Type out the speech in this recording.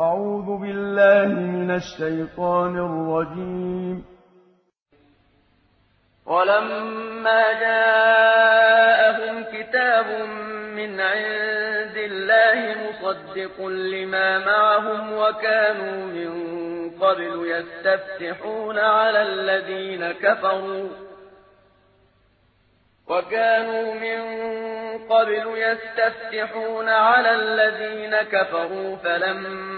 أعوذ بالله من الشيطان الرجيم. ولما جاءهم كتاب من عند الله مصدق لما معهم وكانوا من قبل يستفتحون على الذين كفروا وكانوا من قبل يستفتحون على الذين كفروا فلما